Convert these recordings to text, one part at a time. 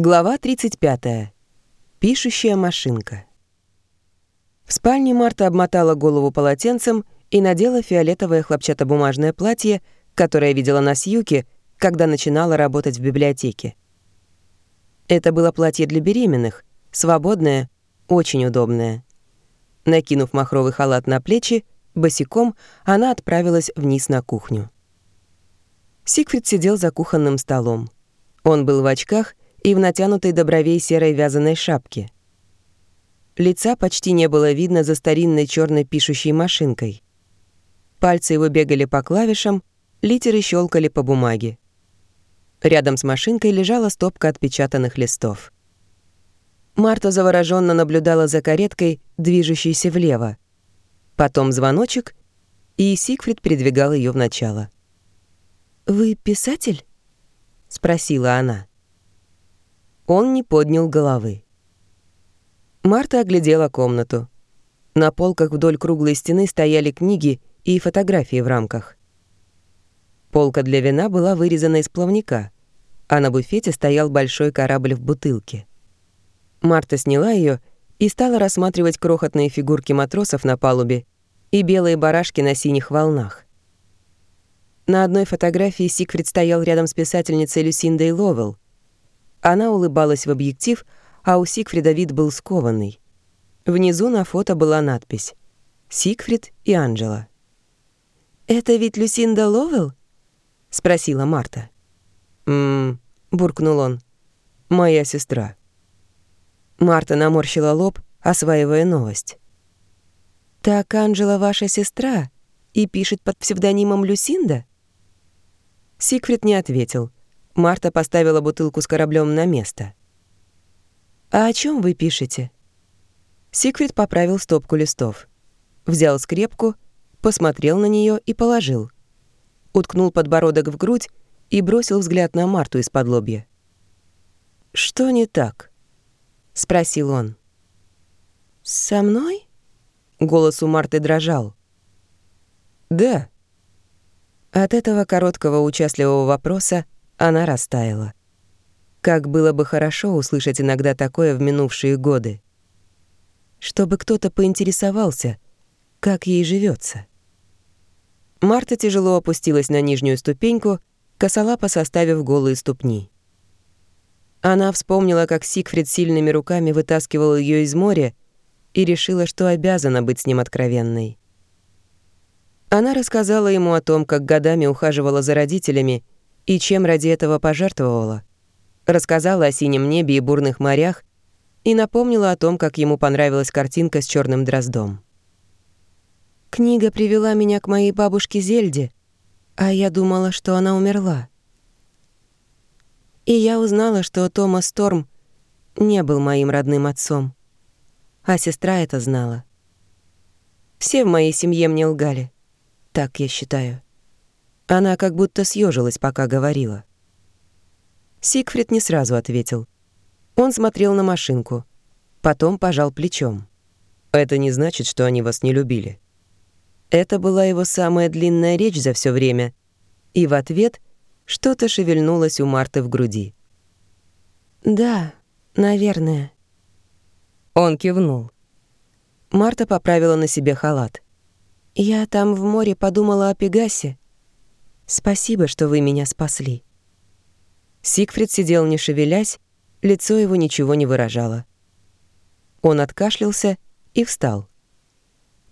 Глава 35. Пишущая машинка. В спальне Марта обмотала голову полотенцем и надела фиолетовое хлопчатобумажное платье, которое видела на Сьюке, когда начинала работать в библиотеке. Это было платье для беременных, свободное, очень удобное. Накинув махровый халат на плечи, босиком она отправилась вниз на кухню. Сигфрид сидел за кухонным столом. Он был в очках и в натянутой до бровей серой вязаной шапке. Лица почти не было видно за старинной черной пишущей машинкой. Пальцы его бегали по клавишам, литеры щелкали по бумаге. Рядом с машинкой лежала стопка отпечатанных листов. Марта завороженно наблюдала за кареткой, движущейся влево. Потом звоночек, и Сигфрид передвигал ее в начало. «Вы писатель?» — спросила она. Он не поднял головы. Марта оглядела комнату. На полках вдоль круглой стены стояли книги и фотографии в рамках. Полка для вина была вырезана из плавника, а на буфете стоял большой корабль в бутылке. Марта сняла ее и стала рассматривать крохотные фигурки матросов на палубе и белые барашки на синих волнах. На одной фотографии Сигфрид стоял рядом с писательницей Люсиндой Ловелл, она улыбалась в объектив, а у Сигфрида вид был скованный. Внизу на фото была надпись «Сигфрид и Анджела». «Это ведь Люсинда Ловелл?» — спросила Марта. «Ммм», — буркнул он, — «моя сестра». Марта наморщила лоб, осваивая новость. «Так Анджела ваша сестра и пишет под псевдонимом Люсинда?» Сигфрид не ответил — Марта поставила бутылку с кораблем на место. «А о чем вы пишете?» Сигфрид поправил стопку листов. Взял скрепку, посмотрел на нее и положил. Уткнул подбородок в грудь и бросил взгляд на Марту из-под лобья. «Что не так?» — спросил он. «Со мной?» — голос у Марты дрожал. «Да». От этого короткого участливого вопроса она растаяла. Как было бы хорошо услышать иногда такое в минувшие годы. Чтобы кто-то поинтересовался, как ей живется. Марта тяжело опустилась на нижнюю ступеньку, косолапо составив голые ступни. Она вспомнила, как Сигфрид сильными руками вытаскивал ее из моря и решила, что обязана быть с ним откровенной. Она рассказала ему о том, как годами ухаживала за родителями и чем ради этого пожертвовала. Рассказала о синем небе и бурных морях и напомнила о том, как ему понравилась картинка с черным дроздом. «Книга привела меня к моей бабушке Зельде, а я думала, что она умерла. И я узнала, что Томас Торм не был моим родным отцом, а сестра это знала. Все в моей семье мне лгали, так я считаю». Она как будто съежилась, пока говорила. Сигфрид не сразу ответил. Он смотрел на машинку, потом пожал плечом. Это не значит, что они вас не любили. Это была его самая длинная речь за все время, и в ответ что-то шевельнулось у Марты в груди. «Да, наверное». Он кивнул. Марта поправила на себе халат. «Я там в море подумала о Пегасе. Спасибо, что вы меня спасли». Сигфрид сидел не шевелясь, лицо его ничего не выражало. Он откашлялся и встал.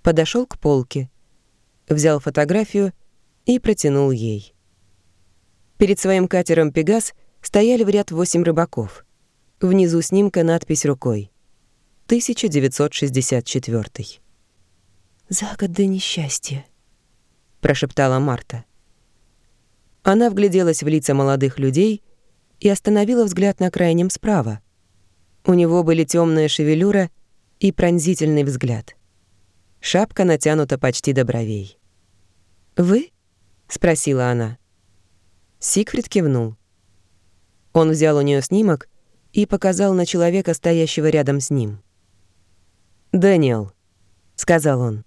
Подошел к полке, взял фотографию и протянул ей. Перед своим катером «Пегас» стояли в ряд восемь рыбаков. Внизу снимка надпись рукой. 1964. «За год до несчастья», — прошептала Марта. Она вгляделась в лица молодых людей и остановила взгляд на крайнем справа. У него были темная шевелюра и пронзительный взгляд. Шапка натянута почти до бровей. «Вы?» — спросила она. Сигфрид кивнул. Он взял у нее снимок и показал на человека, стоящего рядом с ним. «Дэниел», — сказал он.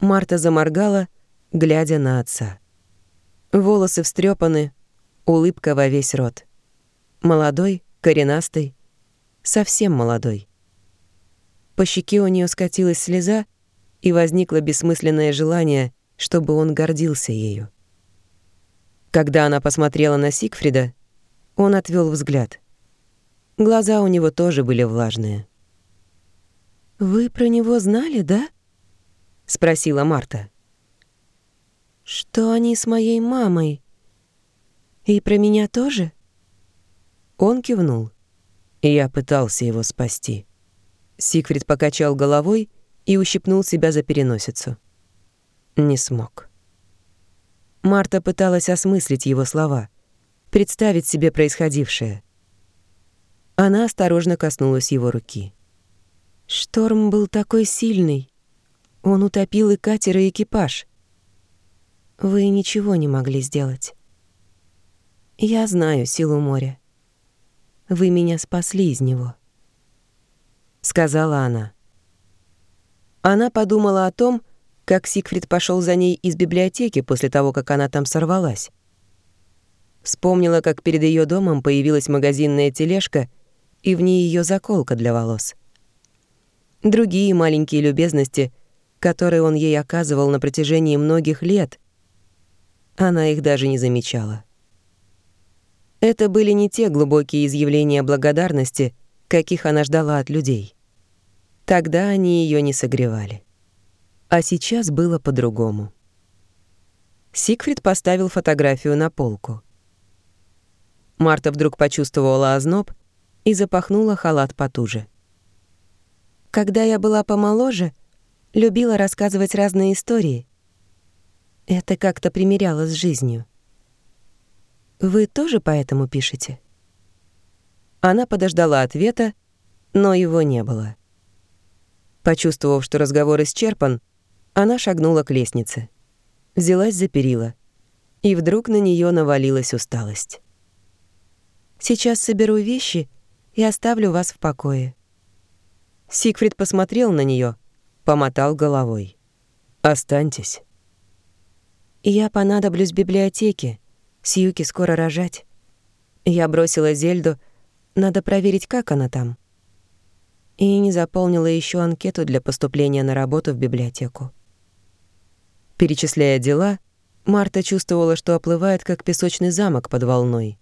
Марта заморгала, глядя на отца. Волосы встрепаны, улыбка во весь рот. Молодой, коренастый, совсем молодой. По щеке у нее скатилась слеза, и возникло бессмысленное желание, чтобы он гордился ею. Когда она посмотрела на Сигфрида, он отвел взгляд. Глаза у него тоже были влажные. «Вы про него знали, да?» — спросила Марта. «Что они с моей мамой? И про меня тоже?» Он кивнул. Я пытался его спасти. Сигфрид покачал головой и ущипнул себя за переносицу. Не смог. Марта пыталась осмыслить его слова, представить себе происходившее. Она осторожно коснулась его руки. Шторм был такой сильный. Он утопил и катер, и экипаж. Вы ничего не могли сделать. Я знаю силу моря. Вы меня спасли из него», — сказала она. Она подумала о том, как Сигфрид пошел за ней из библиотеки после того, как она там сорвалась. Вспомнила, как перед ее домом появилась магазинная тележка, и в ней ее заколка для волос. Другие маленькие любезности, которые он ей оказывал на протяжении многих лет, она их даже не замечала. Это были не те глубокие изъявления благодарности, каких она ждала от людей. Тогда они ее не согревали. А сейчас было по-другому. Сигфрид поставил фотографию на полку. Марта вдруг почувствовала озноб и запахнула халат потуже. Когда я была помоложе, любила рассказывать разные истории. Это как-то примеряло с жизнью. Вы тоже поэтому пишете? Она подождала ответа, но его не было. Почувствовав, что разговор исчерпан, она шагнула к лестнице. Взялась за перила. И вдруг на нее навалилась усталость. «Сейчас соберу вещи и оставлю вас в покое». Сигфрид посмотрел на нее, помотал головой. «Останьтесь». «Я понадоблюсь библиотеке. Сьюки скоро рожать. Я бросила Зельду. Надо проверить, как она там. И не заполнила еще анкету для поступления на работу в библиотеку. Перечисляя дела, Марта чувствовала, что оплывает, как песочный замок под волной.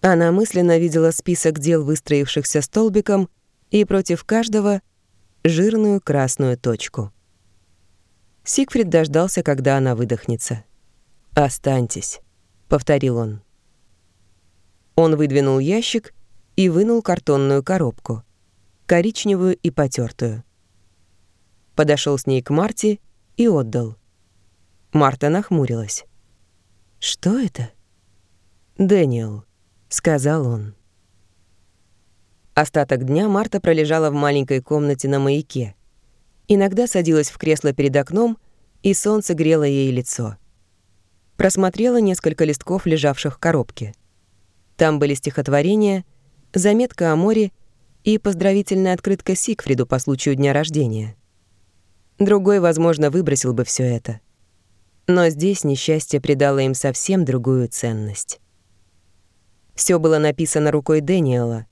Она мысленно видела список дел, выстроившихся столбиком, и против каждого — жирную красную точку. Сигфрид дождался, когда она выдохнется. «Останьтесь» повторил он. Он выдвинул ящик и вынул картонную коробку, коричневую и потертую. Подошел с ней к Марте и отдал. Марта нахмурилась. «Что это?» «Дэниел», — сказал он. Остаток дня Марта пролежала в маленькой комнате на маяке. Иногда садилась в кресло перед окном, и солнце грело ей лицо просмотрела несколько листков, лежавших в коробке. Там были стихотворения, заметка о море и поздравительная открытка Сигфриду по случаю дня рождения. Другой, возможно, выбросил бы все это. Но здесь несчастье придало им совсем другую ценность. Все было написано рукой Дэниела.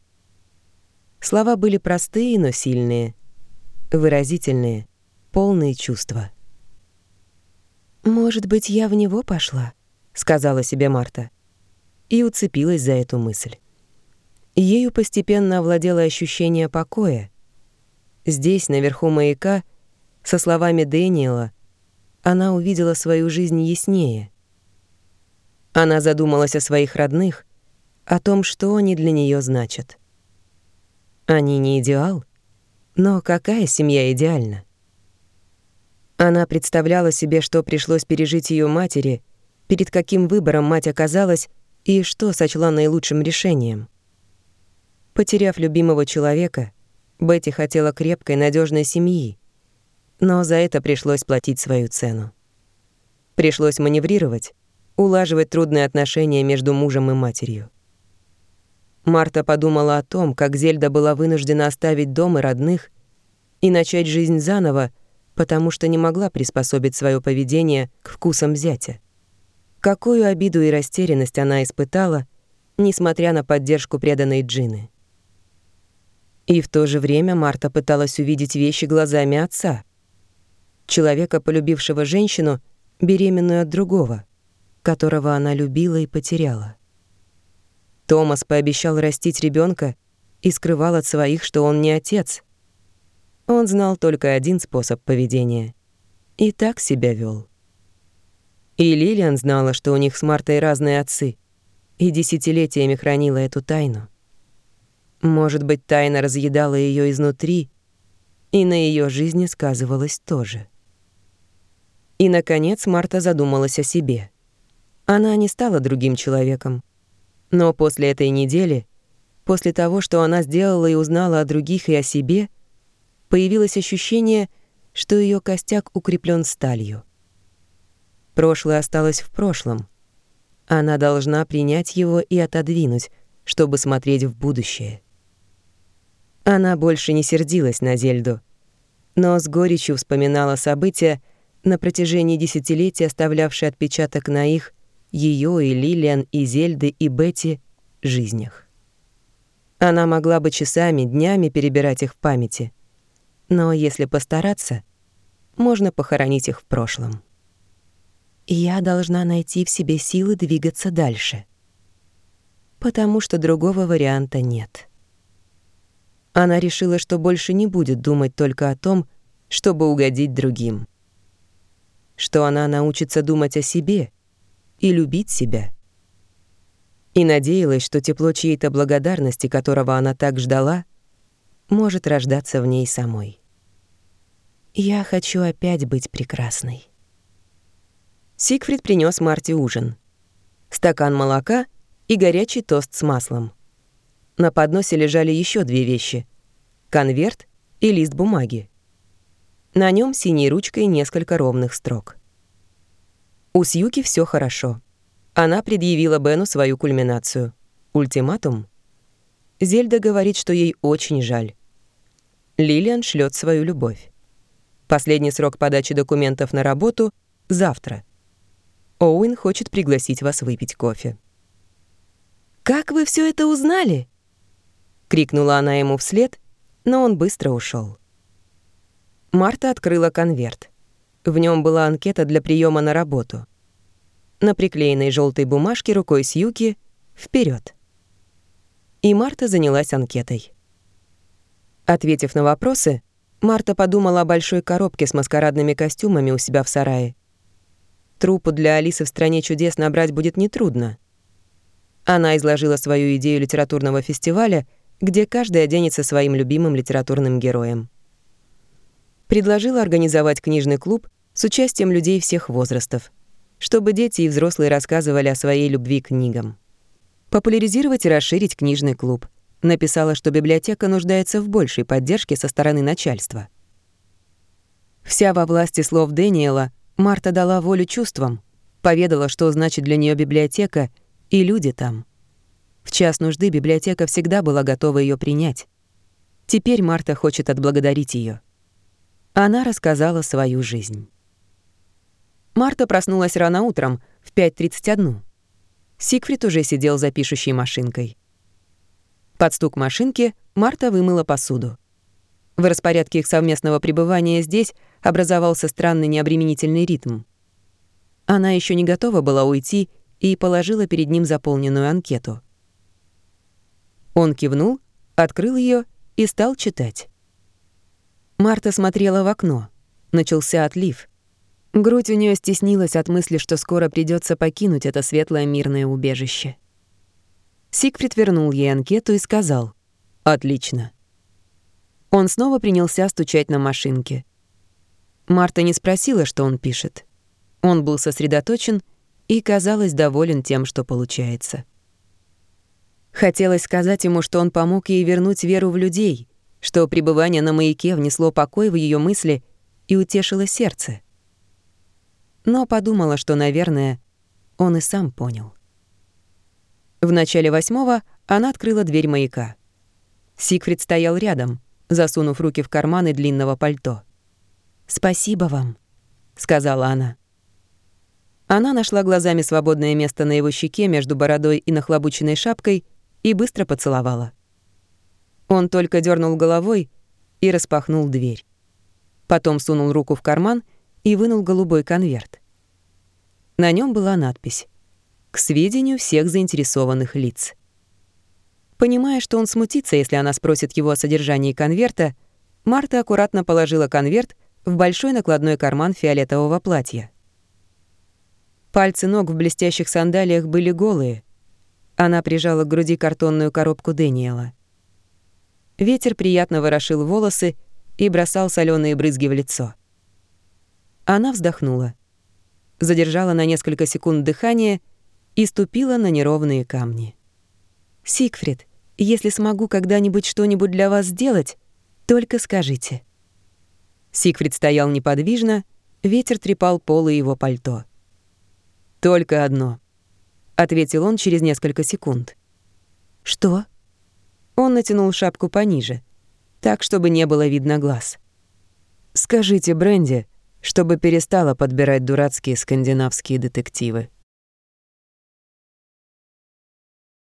Слова были простые, но сильные, выразительные, полные чувства. «Может быть, я в него пошла?» — сказала себе Марта. И уцепилась за эту мысль. Ею постепенно овладело ощущение покоя. Здесь, наверху маяка, со словами Дэниела, она увидела свою жизнь яснее. Она задумалась о своих родных, о том, что они для нее значат. Они не идеал, но какая семья идеальна? Она представляла себе, что пришлось пережить ее матери, перед каким выбором мать оказалась и что сочла наилучшим решением. Потеряв любимого человека, Бетти хотела крепкой, надежной семьи, но за это пришлось платить свою цену. Пришлось маневрировать, улаживать трудные отношения между мужем и матерью. Марта подумала о том, как Зельда была вынуждена оставить дом и родных и начать жизнь заново, потому что не могла приспособить свое поведение к вкусам зятя. Какую обиду и растерянность она испытала, несмотря на поддержку преданной Джины. И в то же время Марта пыталась увидеть вещи глазами отца, человека, полюбившего женщину, беременную от другого, которого она любила и потеряла. Томас пообещал растить ребенка и скрывал от своих, что он не отец. Он знал только один способ поведения и так себя вел. И Лилиан знала, что у них с Мартой разные отцы, и десятилетиями хранила эту тайну. Может быть, тайна разъедала ее изнутри, и на ее жизни сказывалась тоже. И, наконец, Марта задумалась о себе. Она не стала другим человеком. Но после этой недели, после того, что она сделала и узнала о других и о себе, появилось ощущение, что ее костяк укреплен сталью. Прошлое осталось в прошлом. Она должна принять его и отодвинуть, чтобы смотреть в будущее. Она больше не сердилась на Зельду, но с горечью вспоминала события, на протяжении десятилетий оставлявшие отпечаток на их, ее и Лилиан, и Зельды, и Бетти жизнях. Она могла бы часами, днями перебирать их в памяти, но если постараться, можно похоронить их в прошлом. Я должна найти в себе силы двигаться дальше, потому что другого варианта нет. Она решила, что больше не будет думать только о том, чтобы угодить другим. Что она научится думать о себе и любить себя. И надеялась, что тепло чьей-то благодарности, которого она так ждала, может рождаться в ней самой. «Я хочу опять быть прекрасной». Сигфрид принес Марте ужин. Стакан молока и горячий тост с маслом. На подносе лежали еще две вещи — конверт и лист бумаги. На нем синей ручкой несколько ровных строк. У Сьюки все хорошо. Она предъявила Бену свою кульминацию. Ультиматум. Зельда говорит, что ей очень жаль. Лилиан шлет свою любовь. Последний срок подачи документов на работу — завтра. Оуэн хочет пригласить вас выпить кофе. «Как вы все это узнали?» крикнула она ему вслед, но он быстро ушел. Марта открыла конверт. В нем была анкета для приема на работу. На приклеенной желтой бумажке рукой Сьюки вперед. И Марта занялась анкетой. Ответив на вопросы, Марта подумала о большой коробке с маскарадными костюмами у себя в сарае. Трупу для Алисы в «Стране чудес» набрать будет нетрудно. Она изложила свою идею литературного фестиваля — где каждый оденется своим любимым литературным героем. Предложила организовать книжный клуб с участием людей всех возрастов, чтобы дети и взрослые рассказывали о своей любви к книгам. Популяризировать и расширить книжный клуб. Написала, что библиотека нуждается в большей поддержке со стороны начальства. Вся во власти слов Дэниела, Марта дала волю чувствам, поведала, что значит для нее библиотека и люди там — в час нужды библиотека всегда была готова ее принять. Теперь Марта хочет отблагодарить ее. Она рассказала свою жизнь. Марта проснулась рано утром, в 5.31. Сигфрид уже сидел за пишущей машинкой. Под стук машинки Марта вымыла посуду. В распорядке их совместного пребывания здесь образовался странный необременительный ритм. Она еще не готова была уйти и положила перед ним заполненную анкету — он кивнул, открыл ее и стал читать. Марта смотрела в окно. Начался отлив. Грудь у нее стеснилась от мысли, что скоро придется покинуть это светлое мирное убежище. Сигфрид вернул ей анкету и сказал «Отлично». Он снова принялся стучать на машинке. Марта не спросила, что он пишет. Он был сосредоточен и, казалось, доволен тем, что получается. Хотелось сказать ему, что он помог ей вернуть веру в людей, что пребывание на маяке внесло покой в ее мысли и утешило сердце. Но подумала, что, наверное, он и сам понял. В начале восьмого она открыла дверь маяка. Сигфрид стоял рядом, засунув руки в карманы длинного пальто. «Спасибо вам», — сказала она. Она нашла глазами свободное место на его щеке между бородой и нахлобученной шапкой и быстро поцеловала. Он только дернул головой и распахнул дверь. Потом сунул руку в карман и вынул голубой конверт. На нем была надпись «К сведению всех заинтересованных лиц». Понимая, что он смутится, если она спросит его о содержании конверта, Марта аккуратно положила конверт в большой накладной карман фиолетового платья. Пальцы ног в блестящих сандалиях были голые. Она прижала к груди картонную коробку Дэниела. Ветер приятно ворошил волосы и бросал соленые брызги в лицо. Она вздохнула, задержала на несколько секунд дыхание и ступила на неровные камни. «Сигфрид, если смогу когда-нибудь что-нибудь для вас сделать, только скажите». Сигфрид стоял неподвижно, ветер трепал полы его пальто. «Только одно», — ответил он через несколько секунд. «Что?» Он натянул шапку пониже, так, чтобы не было видно глаз. «Скажите Бренди, чтобы перестала подбирать дурацкие скандинавские детективы».